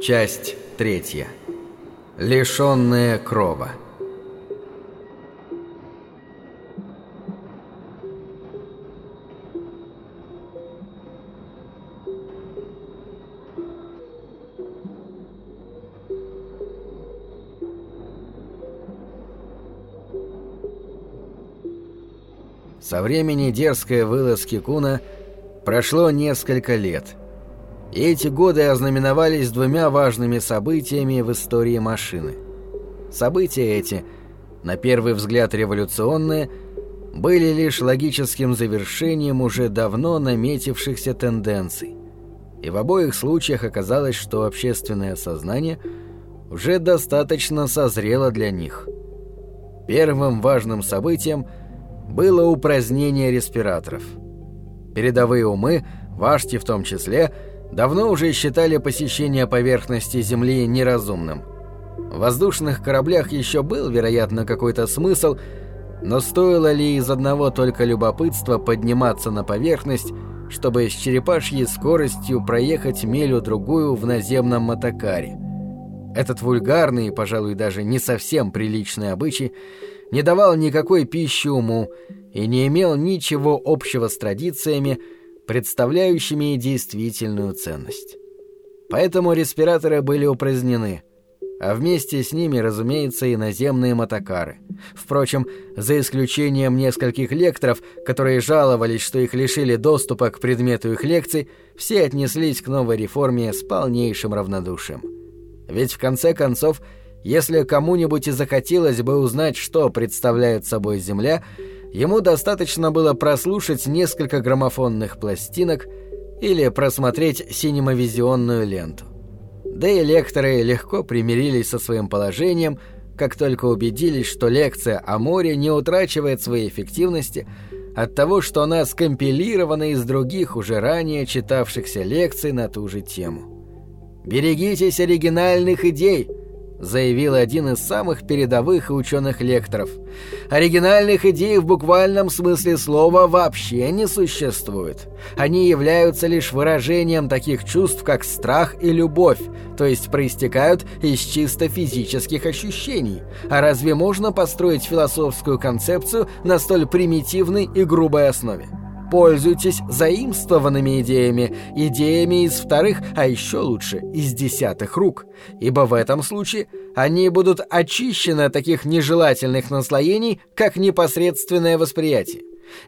Часть третья. Лишенные крова. Со времени дерзкой вылазки Куна прошло несколько лет. Эти годы ознаменовались двумя важными событиями в истории машины. События эти, на первый взгляд революционные, были лишь логическим завершением уже давно наметившихся тенденций. И в обоих случаях оказалось, что общественное сознание уже достаточно созрело для них. Первым важным событием – было упразднение респираторов. Передовые умы, Вашти в том числе, давно уже считали посещение поверхности Земли неразумным. В воздушных кораблях еще был, вероятно, какой-то смысл, но стоило ли из одного только любопытства подниматься на поверхность, чтобы с черепашьей скоростью проехать милю-другую в наземном мотокаре? Этот вульгарный пожалуй, даже не совсем приличный обычай не давал никакой пищи уму и не имел ничего общего с традициями, представляющими действительную ценность. Поэтому респираторы были упразднены, а вместе с ними, разумеется, и наземные мотокары. Впрочем, за исключением нескольких лекторов, которые жаловались, что их лишили доступа к предмету их лекций, все отнеслись к новой реформе с полнейшим равнодушием. Ведь в конце концов, если кому-нибудь и захотелось бы узнать, что представляет собой Земля, ему достаточно было прослушать несколько граммофонных пластинок или просмотреть синемовизионную ленту. Да и лекторы легко примирились со своим положением, как только убедились, что лекция о море не утрачивает своей эффективности от того, что она скомпилирована из других уже ранее читавшихся лекций на ту же тему. «Берегитесь оригинальных идей!» Заявил один из самых передовых и ученых лекторов. Оригинальных идей в буквальном смысле слова вообще не существует. Они являются лишь выражением таких чувств, как страх и любовь, то есть проистекают из чисто физических ощущений. А разве можно построить философскую концепцию на столь примитивной и грубой основе? Пользуйтесь заимствованными идеями, идеями из вторых, а еще лучше, из десятых рук, ибо в этом случае они будут очищены от таких нежелательных наслоений, как непосредственное восприятие.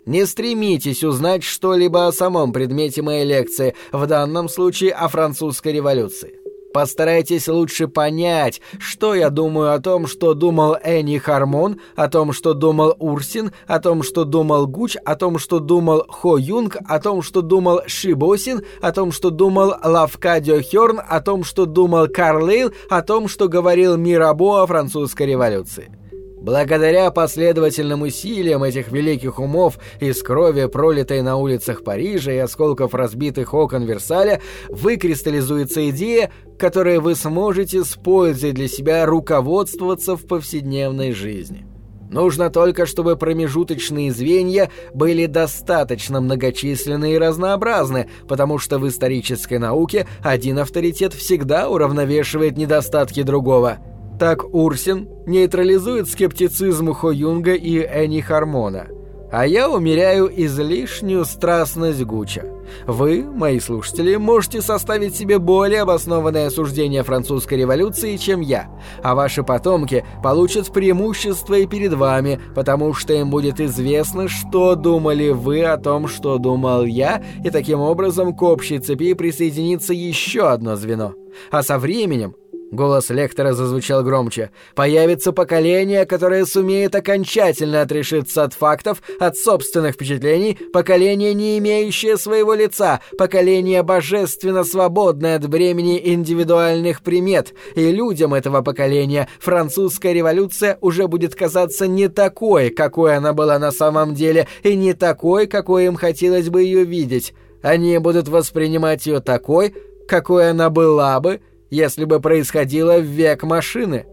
Не стремитесь узнать что-либо о самом предмете моей лекции, в данном случае о французской революции. Постарайтесь лучше понять, что я думаю о том, что думал Энни Хармон, о том, что думал Урсин, о том, что думал Гуч, о том, что думал Хо Юнг, о том, что думал Шибосин, о том, что думал Лавкадио Хёрн, о том, что думал Карлейл, о том, что говорил Мирабо о французской революции. Благодаря последовательным усилиям этих великих умов из крови, пролитой на улицах Парижа и осколков разбитых окон Версаля, выкристаллизуется идея, которой вы сможете с пользой для себя руководствоваться в повседневной жизни. Нужно только, чтобы промежуточные звенья были достаточно многочисленны и разнообразны, потому что в исторической науке один авторитет всегда уравновешивает недостатки другого – так Урсин нейтрализует скептицизм Хо Юнга и Энни Хармона, а я умеряю излишнюю страстность Гуча. Вы, мои слушатели, можете составить себе более обоснованное суждение французской революции, чем я, а ваши потомки получат преимущество и перед вами, потому что им будет известно, что думали вы о том, что думал я, и таким образом к общей цепи присоединится еще одно звено. А со временем Голос лектора зазвучал громче. «Появится поколение, которое сумеет окончательно отрешиться от фактов, от собственных впечатлений, поколение, не имеющее своего лица, поколение божественно свободное от бремени индивидуальных примет, и людям этого поколения французская революция уже будет казаться не такой, какой она была на самом деле, и не такой, какой им хотелось бы ее видеть. Они будут воспринимать ее такой, какой она была бы, если бы происходило в век машины.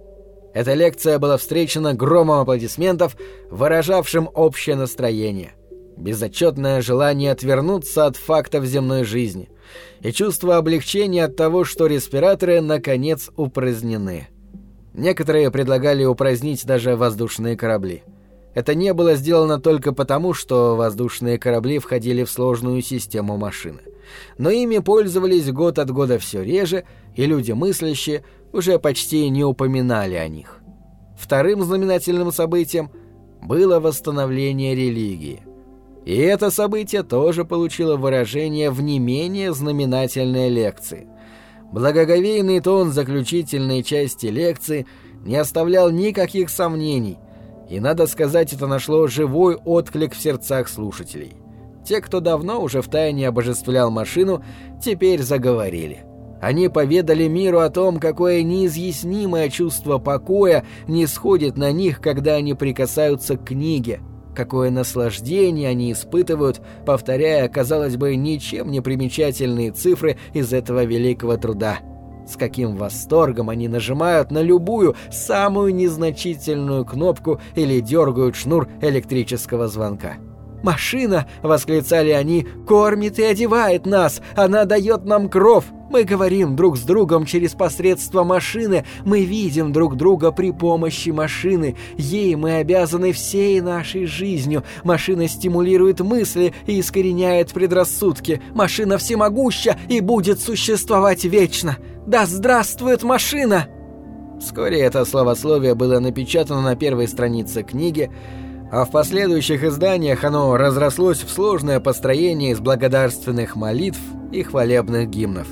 Эта лекция была встречена громом аплодисментов, выражавшим общее настроение. Безотчетное желание отвернуться от фактов земной жизни, и чувство облегчения от того, что респираторы наконец упразднены. Некоторые предлагали упразднить даже воздушные корабли. Это не было сделано только потому, что воздушные корабли входили в сложную систему машины. Но ими пользовались год от года все реже, и люди мыслящие уже почти не упоминали о них. Вторым знаменательным событием было восстановление религии. И это событие тоже получило выражение в не менее знаменательной лекции. Благоговейный тон заключительной части лекции не оставлял никаких сомнений, и, надо сказать, это нашло живой отклик в сердцах слушателей. Те, кто давно уже втайне обожествлял машину, теперь заговорили. Они поведали миру о том, какое неизъяснимое чувство покоя не сходит на них, когда они прикасаются к книге, какое наслаждение они испытывают, повторяя, казалось бы, ничем не примечательные цифры из этого великого труда – с каким восторгом они нажимают на любую, самую незначительную кнопку или дергают шнур электрического звонка. «Машина!» — восклицали они. «Кормит и одевает нас! Она дает нам кров! Мы говорим друг с другом через посредство машины, мы видим друг друга при помощи машины. Ей мы обязаны всей нашей жизнью. Машина стимулирует мысли и искореняет предрассудки. Машина всемогуща и будет существовать вечно. Да здравствует машина!» Вскоре это словословие было напечатано на первой странице книги, а в последующих изданиях оно разрослось в сложное построение из благодарственных молитв и хвалебных гимнов.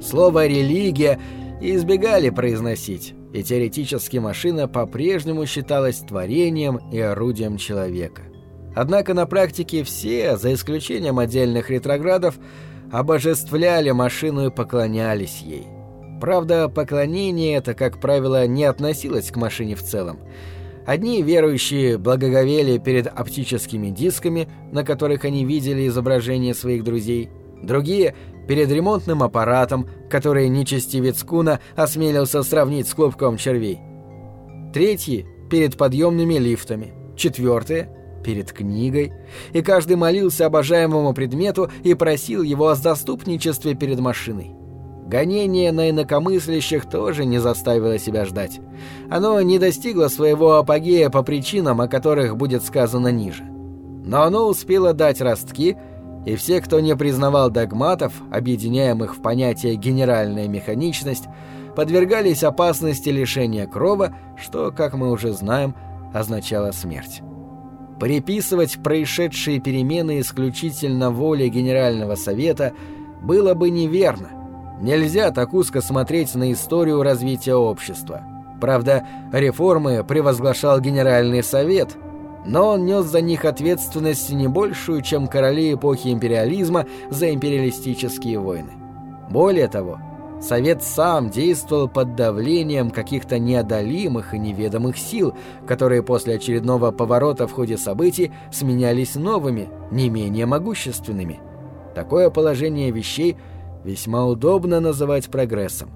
Слово «религия» избегали произносить, и теоретически машина по-прежнему считалась творением и орудием человека. Однако на практике все, за исключением отдельных ретроградов, обожествляли машину и поклонялись ей. Правда, поклонение это, как правило, не относилось к машине в целом. Одни верующие благоговели перед оптическими дисками, на которых они видели изображения своих друзей, другие — перед ремонтным аппаратом, который нечестивец Куна осмелился сравнить с клубком червей. Третьи — перед подъемными лифтами. Четвертые — перед книгой. И каждый молился обожаемому предмету и просил его о заступничестве перед машиной. Гонение на инакомыслящих тоже не заставило себя ждать. Оно не достигло своего апогея по причинам, о которых будет сказано ниже. Но оно успело дать ростки, и все, кто не признавал догматов, объединяемых в понятие «генеральная механичность», подвергались опасности лишения крова, что, как мы уже знаем, означало смерть. Приписывать происшедшие перемены исключительно воле Генерального Совета было бы неверно, Нельзя так узко смотреть на историю развития общества. Правда, реформы превозглашал Генеральный Совет, но он нес за них ответственность не большую, чем короли эпохи империализма за империалистические войны. Более того, Совет сам действовал под давлением каких-то неодолимых и неведомых сил, которые после очередного поворота в ходе событий сменялись новыми, не менее могущественными. Такое положение вещей – весьма удобно называть прогрессом.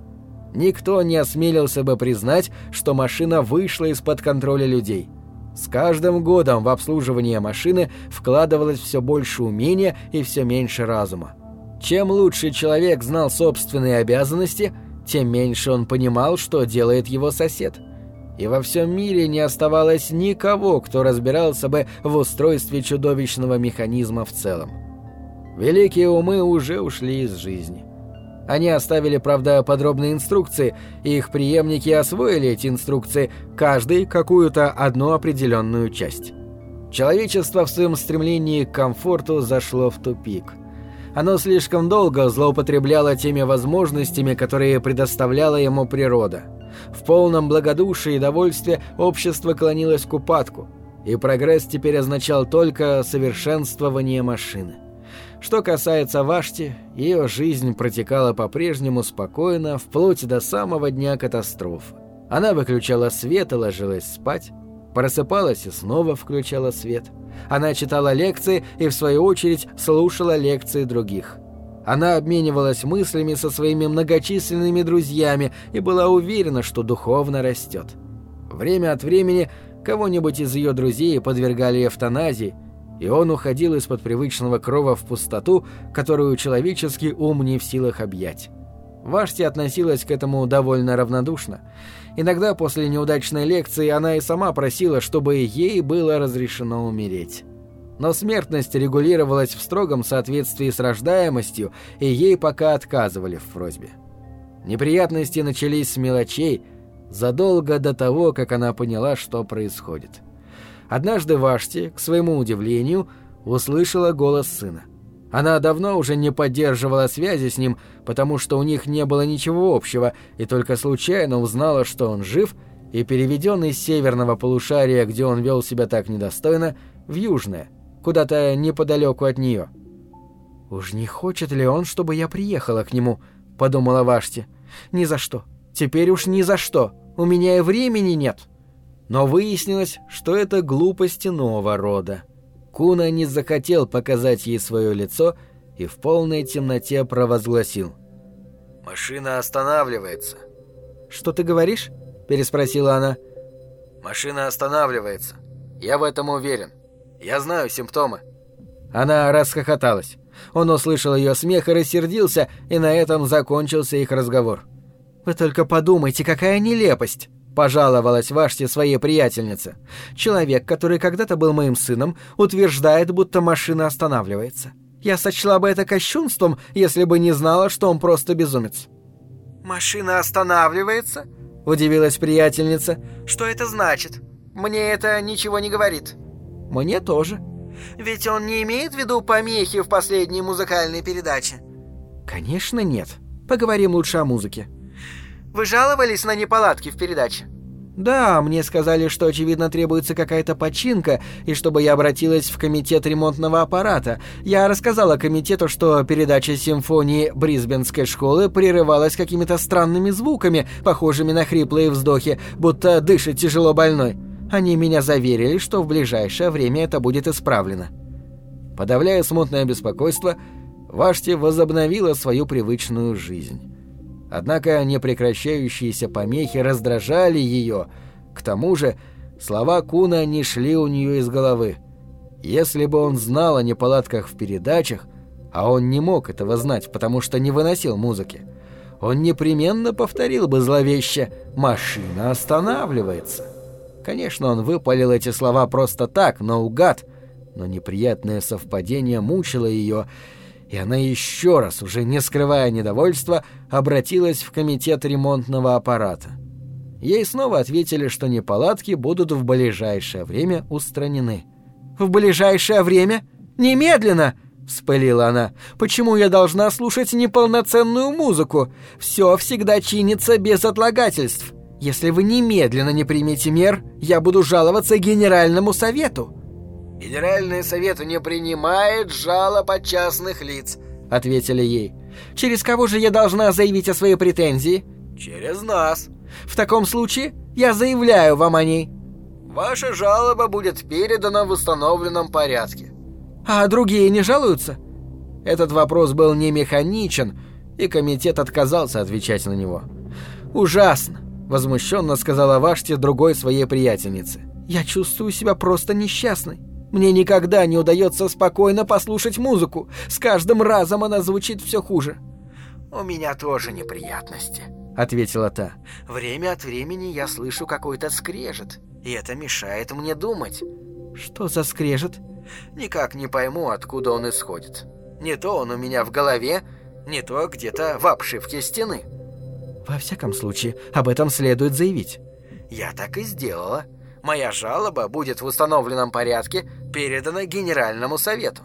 Никто не осмелился бы признать, что машина вышла из-под контроля людей. С каждым годом в обслуживание машины вкладывалось все больше умения и все меньше разума. Чем лучше человек знал собственные обязанности, тем меньше он понимал, что делает его сосед. И во всем мире не оставалось никого, кто разбирался бы в устройстве чудовищного механизма в целом. Великие умы уже ушли из жизни. Они оставили, правда, подробные инструкции, и их преемники освоили эти инструкции, каждый какую-то одну определенную часть. Человечество в своем стремлении к комфорту зашло в тупик. Оно слишком долго злоупотребляло теми возможностями, которые предоставляла ему природа. В полном благодушии и довольстве общество клонилось к упадку, и прогресс теперь означал только совершенствование машины. Что касается Вашти, ее жизнь протекала по-прежнему спокойно вплоть до самого дня катастрофы. Она выключала свет и ложилась спать, просыпалась и снова включала свет. Она читала лекции и, в свою очередь, слушала лекции других. Она обменивалась мыслями со своими многочисленными друзьями и была уверена, что духовно растет. Время от времени кого-нибудь из ее друзей подвергали эвтаназии, и он уходил из-под привычного крова в пустоту, которую человеческий ум не в силах объять. Вашти относилась к этому довольно равнодушно. Иногда после неудачной лекции она и сама просила, чтобы ей было разрешено умереть. Но смертность регулировалась в строгом соответствии с рождаемостью, и ей пока отказывали в просьбе. Неприятности начались с мелочей, задолго до того, как она поняла, что происходит. Однажды Вашти, к своему удивлению, услышала голос сына. Она давно уже не поддерживала связи с ним, потому что у них не было ничего общего, и только случайно узнала, что он жив, и переведен из северного полушария, где он вел себя так недостойно, в южное, куда-то неподалеку от нее. «Уж не хочет ли он, чтобы я приехала к нему?» — подумала Вашти. «Ни за что. Теперь уж ни за что. У меня и времени нет». Но выяснилось, что это глупость иного рода. Куна не захотел показать ей свое лицо и в полной темноте провозгласил. «Машина останавливается». «Что ты говоришь?» – переспросила она. «Машина останавливается. Я в этом уверен. Я знаю симптомы». Она расхохоталась. Он услышал ее смех и рассердился, и на этом закончился их разговор. «Вы только подумайте, какая нелепость!» — пожаловалась Вашти своей приятельнице. «Человек, который когда-то был моим сыном, утверждает, будто машина останавливается. Я сочла бы это кощунством, если бы не знала, что он просто безумец». «Машина останавливается?» — удивилась приятельница. «Что это значит? Мне это ничего не говорит». «Мне тоже». «Ведь он не имеет в виду помехи в последней музыкальной передаче?» «Конечно нет. Поговорим лучше о музыке». Вы жаловались на неполадки в передаче? Да, мне сказали, что очевидно требуется какая-то починка, и чтобы я обратилась в комитет ремонтного аппарата. Я рассказала комитету, что передача симфонии Брисбенской школы прерывалась какими-то странными звуками, похожими на хриплые вздохи, будто дышит тяжело больной. Они меня заверили, что в ближайшее время это будет исправлено. Подавляя смутное беспокойство, Вашти возобновила свою привычную жизнь. Однако непрекращающиеся помехи раздражали ее. К тому же слова Куна не шли у нее из головы. Если бы он знал о неполадках в передачах, а он не мог этого знать, потому что не выносил музыки, он непременно повторил бы зловеще «Машина останавливается». Конечно, он выпалил эти слова просто так, наугад, но неприятное совпадение мучило ее, и она еще раз, уже не скрывая недовольства, обратилась в комитет ремонтного аппарата. Ей снова ответили, что неполадки будут в ближайшее время устранены. «В ближайшее время? Немедленно!» — вспылила она. «Почему я должна слушать неполноценную музыку? Все всегда чинится без отлагательств. Если вы немедленно не примете мер, я буду жаловаться Генеральному совету». «Генеральный совет не принимает жалоб от частных лиц», — ответили ей. «Через кого же я должна заявить о своей претензии?» «Через нас». «В таком случае я заявляю вам о ней». «Ваша жалоба будет передана в установленном порядке». «А другие не жалуются?» Этот вопрос был не механичен, и комитет отказался отвечать на него. «Ужасно!» — возмущенно сказала Ваште другой своей приятельнице. «Я чувствую себя просто несчастной. Мне никогда не удается спокойно послушать музыку. С каждым разом она звучит все хуже. «У меня тоже неприятности», — ответила та. «Время от времени я слышу какой-то скрежет, и это мешает мне думать». «Что за скрежет?» «Никак не пойму, откуда он исходит. Не то он у меня в голове, не то где-то в обшивке стены». «Во всяком случае, об этом следует заявить». «Я так и сделала. Моя жалоба будет в установленном порядке передана Генеральному совету.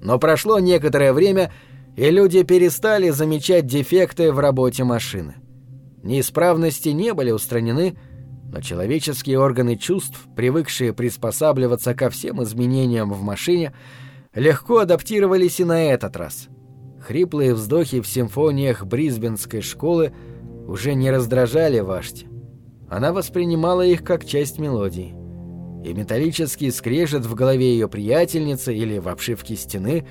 Но прошло некоторое время, и люди перестали замечать дефекты в работе машины. Неисправности не были устранены, но человеческие органы чувств, привыкшие приспосабливаться ко всем изменениям в машине, легко адаптировались и на этот раз. Хриплые вздохи в симфониях Брисбенской школы уже не раздражали Вашти. Она воспринимала их как часть мелодии и металлический скрежет в голове ее приятельницы или в обшивке стены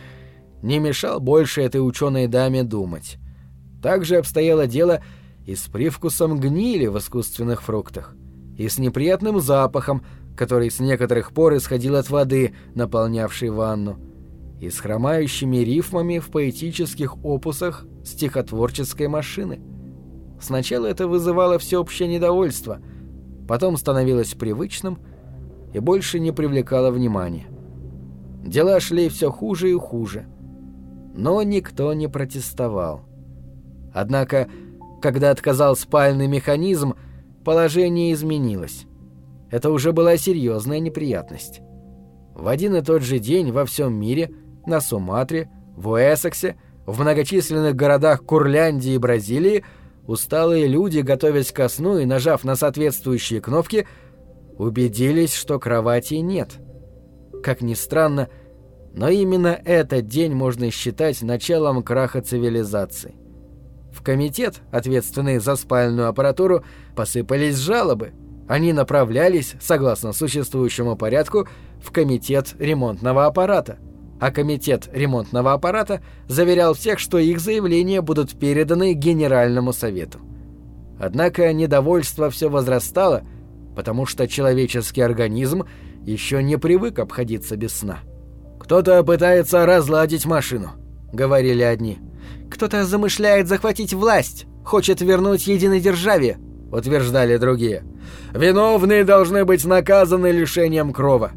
не мешал больше этой ученой даме думать. Так же обстояло дело и с привкусом гнили в искусственных фруктах, и с неприятным запахом, который с некоторых пор исходил от воды, наполнявшей ванну, и с хромающими рифмами в поэтических опусах стихотворческой машины. Сначала это вызывало всеобщее недовольство, потом становилось привычным и больше не привлекало внимания. Дела шли все хуже и хуже, но никто не протестовал. Однако, когда отказал спальный механизм, положение изменилось. Это уже была серьезная неприятность. В один и тот же день во всем мире, на Суматре, в Уэссексе, в многочисленных городах Курляндии и Бразилии усталые люди, готовясь ко сну и нажав на соответствующие кнопки, убедились, что кровати нет. Как ни странно, но именно этот день можно считать началом краха цивилизации. В комитет, ответственный за спальную аппаратуру, посыпались жалобы. Они направлялись, согласно существующему порядку, в комитет ремонтного аппарата. А комитет ремонтного аппарата заверял всех, что их заявления будут переданы Генеральному совету. Однако недовольство все возрастало, потому что человеческий организм еще не привык обходиться без сна. «Кто-то пытается разладить машину», — говорили одни. Кто-то замышляет захватить власть, хочет вернуть единодержавие», — утверждали другие. «Виновные должны быть наказаны лишением крова».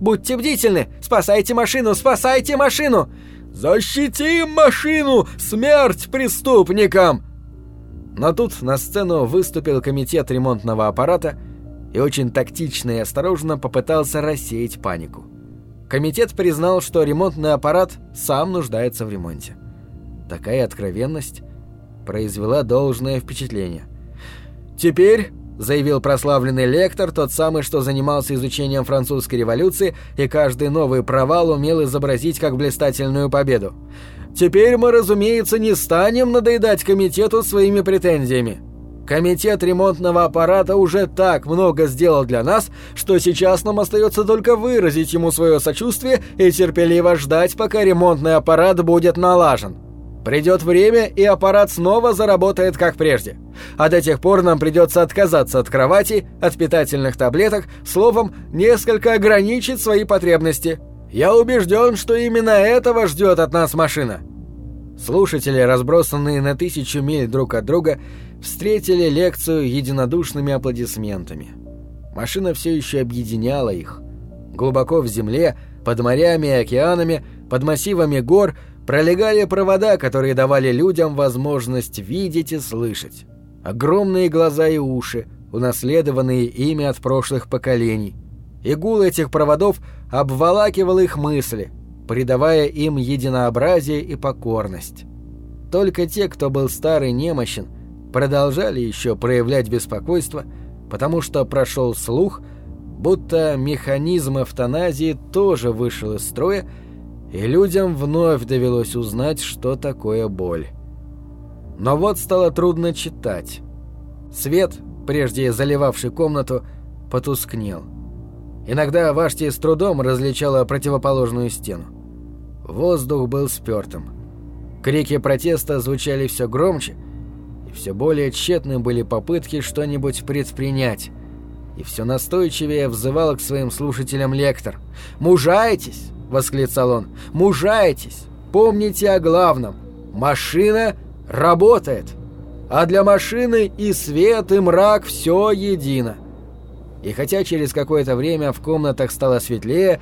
«Будьте бдительны! Спасайте машину! Спасайте машину!» «Защитим машину! Смерть преступникам!» Но тут на сцену выступил комитет ремонтного аппарата и очень тактично и осторожно попытался рассеять панику. Комитет признал, что ремонтный аппарат сам нуждается в ремонте. Такая откровенность произвела должное впечатление. «Теперь», — заявил прославленный лектор, тот самый, что занимался изучением французской революции и каждый новый провал умел изобразить как блистательную победу, «теперь мы, разумеется, не станем надоедать комитету своими претензиями». Комитет ремонтного аппарата уже так много сделал для нас, что сейчас нам остается только выразить ему свое сочувствие и терпеливо ждать, пока ремонтный аппарат будет налажен. Придет время, и аппарат снова заработает как прежде. А до тех пор нам придется отказаться от кровати, от питательных таблеток, словом, несколько ограничить свои потребности. Я убежден, что именно этого ждет от нас машина. Слушатели, разбросанные на тысячу миль друг от друга, встретили лекцию единодушными аплодисментами. Машина все еще объединяла их. Глубоко в земле, под морями и океанами, под массивами гор – пролегали провода, которые давали людям возможность видеть и слышать. Огромные глаза и уши, унаследованные ими от прошлых поколений. И этих проводов обволакивал их мысли, придавая им единообразие и покорность. Только те, кто был старый немощен, продолжали еще проявлять беспокойство, потому что прошел слух, будто механизм эвтаназии тоже вышел из строя и людям вновь довелось узнать, что такое боль. Но вот стало трудно читать. Свет, прежде заливавший комнату, потускнел. Иногда Вашти с трудом различала противоположную стену. Воздух был спёртым. Крики протеста звучали все громче, и все более тщетны были попытки что-нибудь предпринять. И все настойчивее взывал к своим слушателям лектор. «Мужайтесь! — восклицал он. «Мужайтесь! Помните о главном! Машина работает! А для машины и свет, и мрак все едино!» И хотя через какое-то время в комнатах стало светлее,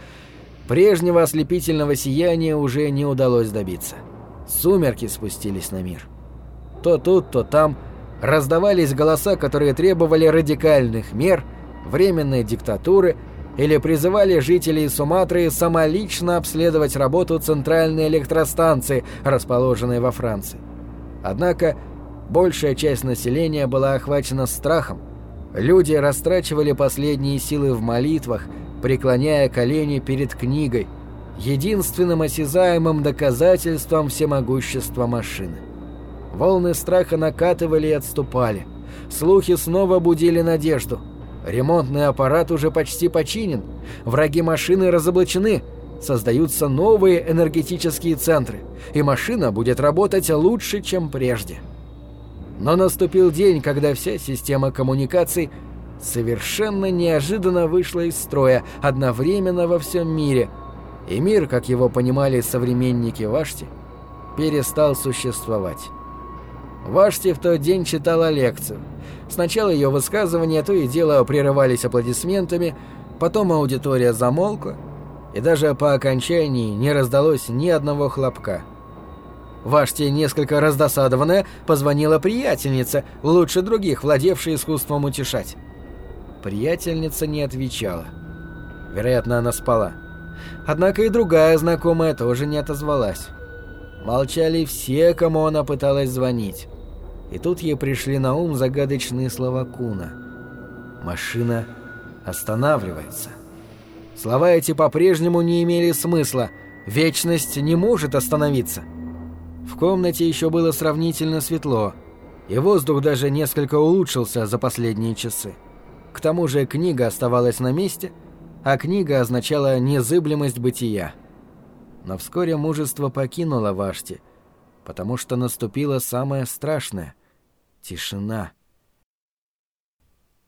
прежнего ослепительного сияния уже не удалось добиться. Сумерки спустились на мир. То тут, то там раздавались голоса, которые требовали радикальных мер, временной диктатуры — или призывали жителей Суматры самолично обследовать работу центральной электростанции, расположенной во Франции. Однако большая часть населения была охвачена страхом. Люди растрачивали последние силы в молитвах, преклоняя колени перед книгой, единственным осязаемым доказательством всемогущества машины. Волны страха накатывали и отступали. Слухи снова будили надежду – Ремонтный аппарат уже почти починен, враги машины разоблачены, создаются новые энергетические центры, и машина будет работать лучше, чем прежде. Но наступил день, когда вся система коммуникаций совершенно неожиданно вышла из строя одновременно во всем мире, и мир, как его понимали современники Вашти, перестал существовать. Вашти в тот день читала лекцию. Сначала ее высказывания то и дело прерывались аплодисментами, потом аудитория замолкла, и даже по окончании не раздалось ни одного хлопка. Вашти, несколько раздосадованная, позвонила приятельнице, лучше других, владевшей искусством утешать. Приятельница не отвечала. Вероятно, она спала. Однако и другая знакомая тоже не отозвалась. Молчали все, кому она пыталась звонить. И тут ей пришли на ум загадочные слова Куна. «Машина останавливается». Слова эти по-прежнему не имели смысла. Вечность не может остановиться. В комнате еще было сравнительно светло, и воздух даже несколько улучшился за последние часы. К тому же книга оставалась на месте, а книга означала незыблемость бытия. Но вскоре мужество покинуло Вашти, потому что наступило самое страшное — тишина.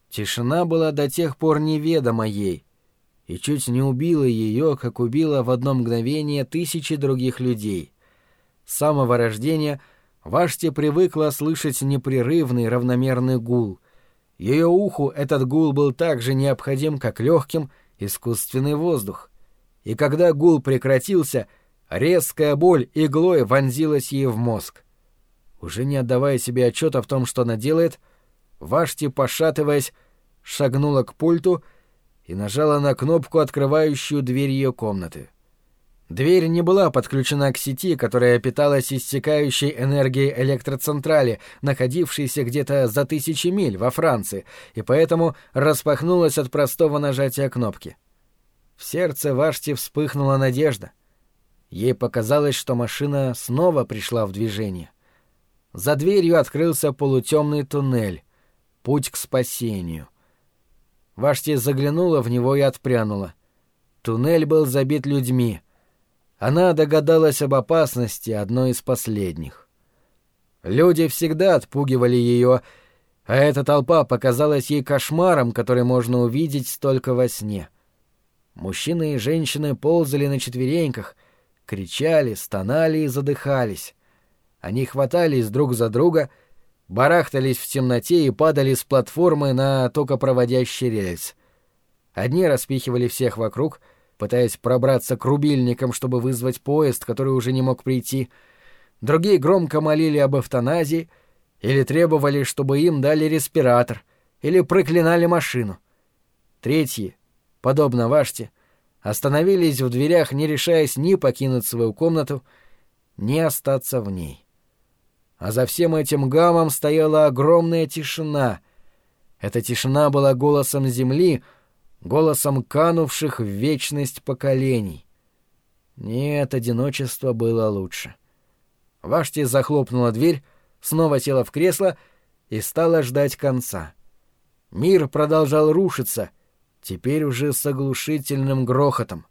Тишина была до тех пор неведома ей и чуть не убила ее, как убила в одно мгновение тысячи других людей. С самого рождения Вашти привыкла слышать непрерывный равномерный гул — ее уху этот гул был так же необходим, как легким искусственный воздух. И когда гул прекратился, резкая боль иглой вонзилась ей в мозг. Уже не отдавая себе отчета в том, что она делает, Вашти, пошатываясь, шагнула к пульту и нажала на кнопку, открывающую дверь ее комнаты. Дверь не была подключена к сети, которая питалась истекающей энергией электроцентрали, находившейся где-то за тысячи миль во Франции, и поэтому распахнулась от простого нажатия кнопки. В сердце Вашти вспыхнула надежда. Ей показалось, что машина снова пришла в движение. За дверью открылся полутемный туннель, путь к спасению. Вашти заглянула в него и отпрянула. Туннель был забит людьми — она догадалась об опасности одной из последних. Люди всегда отпугивали ее, а эта толпа показалась ей кошмаром, который можно увидеть только во сне. Мужчины и женщины ползали на четвереньках, кричали, стонали и задыхались. Они хватались друг за друга, барахтались в темноте и падали с платформы на токопроводящий рельс. Одни распихивали всех вокруг — пытаясь пробраться к рубильникам, чтобы вызвать поезд, который уже не мог прийти. Другие громко молили об эвтаназии или требовали, чтобы им дали респиратор, или проклинали машину. Третьи, подобно Ваште, остановились в дверях, не решаясь ни покинуть свою комнату, ни остаться в ней. А за всем этим гамом стояла огромная тишина. Эта тишина была голосом земли — голосом канувших в вечность поколений. Нет, одиночество было лучше. Вашти захлопнула дверь, снова села в кресло и стала ждать конца. Мир продолжал рушиться, теперь уже с оглушительным грохотом.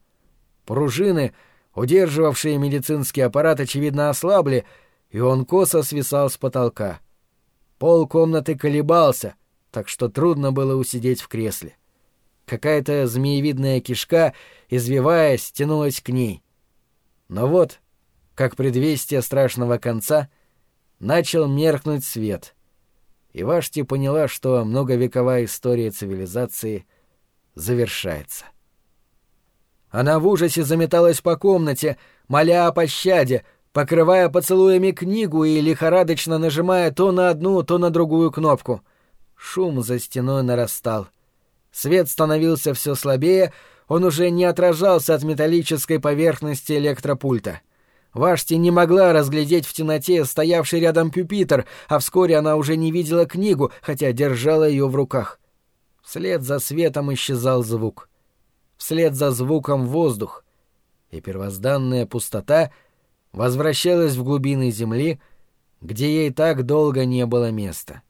Пружины, удерживавшие медицинский аппарат, очевидно ослабли, и он косо свисал с потолка. Пол комнаты колебался, так что трудно было усидеть в кресле. Какая-то змеевидная кишка, извиваясь, тянулась к ней. Но вот, как предвестие страшного конца, начал меркнуть свет. И Вашти поняла, что многовековая история цивилизации завершается. Она в ужасе заметалась по комнате, моля о пощаде, покрывая поцелуями книгу и лихорадочно нажимая то на одну, то на другую кнопку. Шум за стеной нарастал — Свет становился все слабее, он уже не отражался от металлической поверхности электропульта. Вашти не могла разглядеть в темноте стоявший рядом пюпитер, а вскоре она уже не видела книгу, хотя держала ее в руках. Вслед за светом исчезал звук. Вслед за звуком воздух. И первозданная пустота возвращалась в глубины земли, где ей так долго не было места.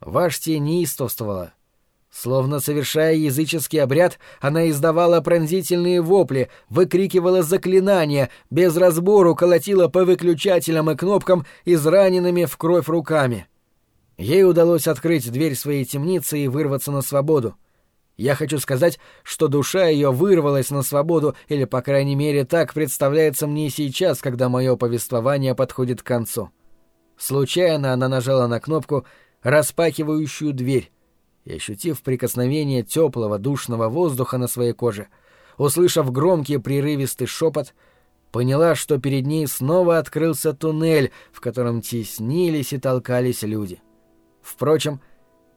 Вашти неистовствовала — Словно совершая языческий обряд, она издавала пронзительные вопли, выкрикивала заклинания, без разбору колотила по выключателям и кнопкам израненными в кровь руками. Ей удалось открыть дверь своей темницы и вырваться на свободу. Я хочу сказать, что душа ее вырвалась на свободу, или, по крайней мере, так представляется мне сейчас, когда мое повествование подходит к концу. Случайно она нажала на кнопку, распахивающую дверь, и, ощутив прикосновение теплого душного воздуха на своей коже, услышав громкий прерывистый шепот, поняла, что перед ней снова открылся туннель, в котором теснились и толкались люди. Впрочем,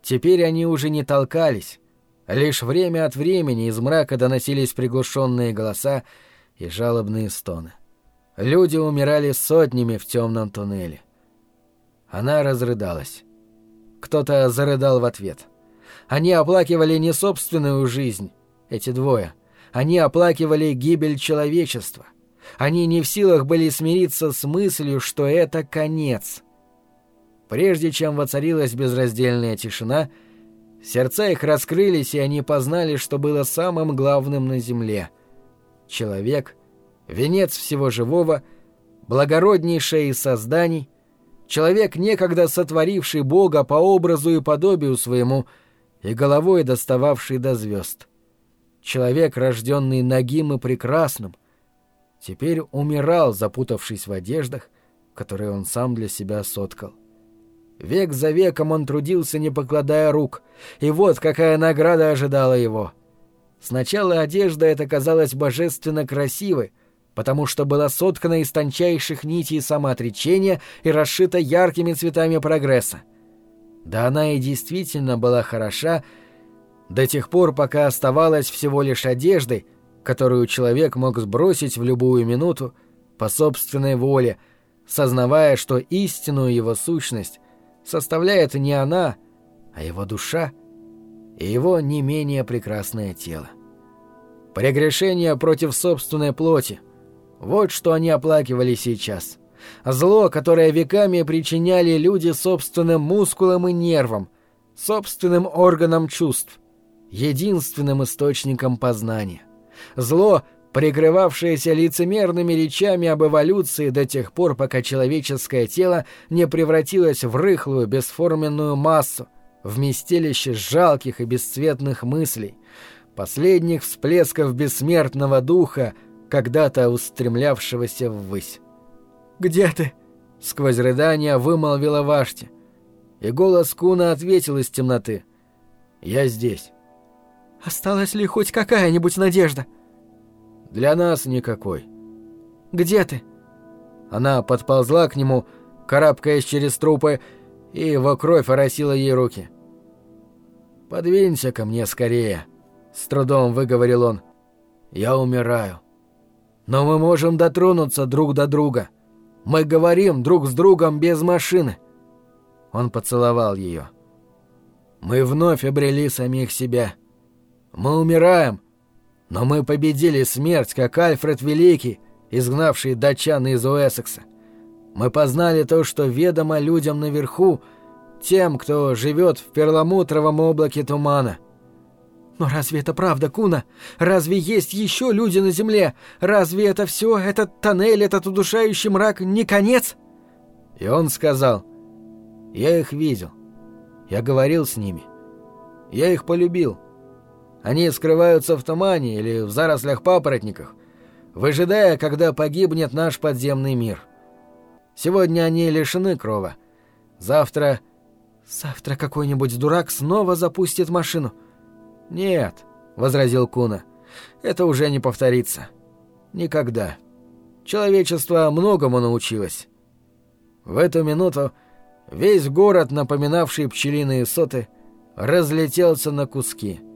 теперь они уже не толкались, Лишь время от времени из мрака доносились приглушенные голоса и жалобные стоны. Люди умирали сотнями в темном туннеле. Она разрыдалась. Кто-то зарыдал в ответ. Они оплакивали не собственную жизнь, эти двое. Они оплакивали гибель человечества. Они не в силах были смириться с мыслью, что это конец. Прежде чем воцарилась безраздельная тишина — Сердца их раскрылись, и они познали, что было самым главным на земле. Человек, венец всего живого, благороднейшее из созданий, человек, некогда сотворивший Бога по образу и подобию своему и головой достававший до звезд. Человек, рожденный нагим и прекрасным, теперь умирал, запутавшись в одеждах, которые он сам для себя соткал. Век за веком он трудился, не покладая рук, и вот какая награда ожидала его. Сначала одежда эта казалась божественно красивой, потому что была соткана из тончайших нитей самоотречения и расшита яркими цветами прогресса. Да она и действительно была хороша до тех пор, пока оставалась всего лишь одеждой, которую человек мог сбросить в любую минуту по собственной воле, сознавая, что истинную его сущность составляет не она, а его душа и его не менее прекрасное тело. Прегрешение против собственной плоти — вот что они оплакивали сейчас. Зло, которое веками причиняли люди собственным мускулам и нервам, собственным органам чувств, единственным источником познания. Зло — прикрывавшееся лицемерными речами об эволюции до тех пор, пока человеческое тело не превратилось в рыхлую, бесформенную массу, вместилище жалких и бесцветных мыслей, последних всплесков бессмертного духа, когда-то устремлявшегося ввысь. «Где ты?» — сквозь рыдания вымолвила Вашти. И голос Куна ответил из темноты. «Я здесь». «Осталась ли хоть какая-нибудь надежда?» Для нас никакой. Где ты? Она подползла к нему, карабкаясь через трупы, и его кровь оросила ей руки. «Подвинься ко мне скорее», — с трудом выговорил он. «Я умираю. Но мы можем дотронуться друг до друга. Мы говорим друг с другом без машины». Он поцеловал ее. «Мы вновь обрели самих себя. Мы умираем, но мы победили смерть, как Альфред Великий, изгнавший датчан из Уэссекса. Мы познали то, что ведомо людям наверху, тем, кто живет в перламутровом облаке тумана. Но разве это правда, Куна? Разве есть еще люди на земле? Разве это все, этот тоннель, этот удушающий мрак не конец? И он сказал, я их видел. Я говорил с ними. Я их полюбил. Они скрываются в тумане или в зарослях папоротников, выжидая, когда погибнет наш подземный мир. Сегодня они лишены крова. Завтра... Завтра какой-нибудь дурак снова запустит машину. Нет, — возразил Куна, — это уже не повторится. Никогда. Человечество многому научилось. В эту минуту весь город, напоминавший пчелиные соты, разлетелся на куски —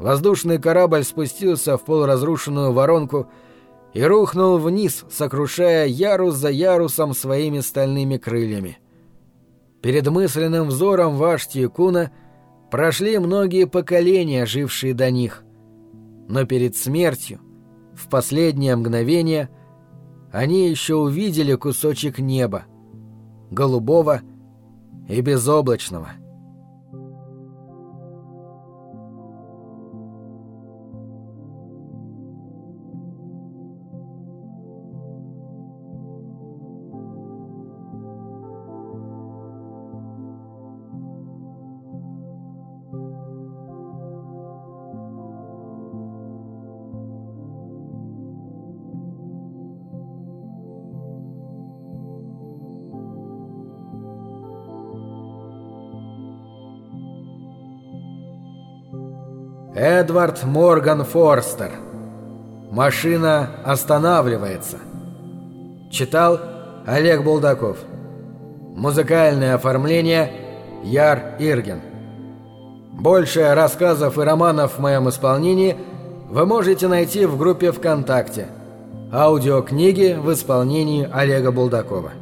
Воздушный корабль спустился в полуразрушенную воронку и рухнул вниз, сокрушая ярус за ярусом своими стальными крыльями. Перед мысленным взором Вашти Куна прошли многие поколения, жившие до них. Но перед смертью, в последнее мгновение, они еще увидели кусочек неба, голубого и безоблачного. Эдвард Морган Форстер. Машина останавливается. Читал Олег Булдаков. Музыкальное оформление Яр Ирген. Больше рассказов и романов в моем исполнении вы можете найти в группе ВКонтакте. Аудиокниги в исполнении Олега Булдакова.